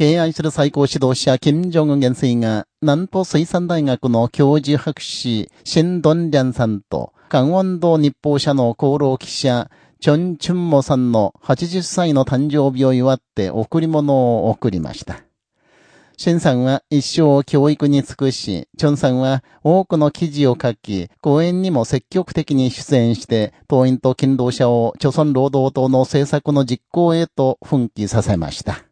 敬愛する最高指導者、金正恩元帥が、南東水産大学の教授博士、シンドンリャンさんと、関温道日報社の功労記者、チョン・チュンモさんの80歳の誕生日を祝って贈り物を贈りました。シンさんは一生教育に尽くし、チョンさんは多くの記事を書き、講演にも積極的に出演して、党員と勤労者を朝鮮労働党の政策の実行へと奮起させました。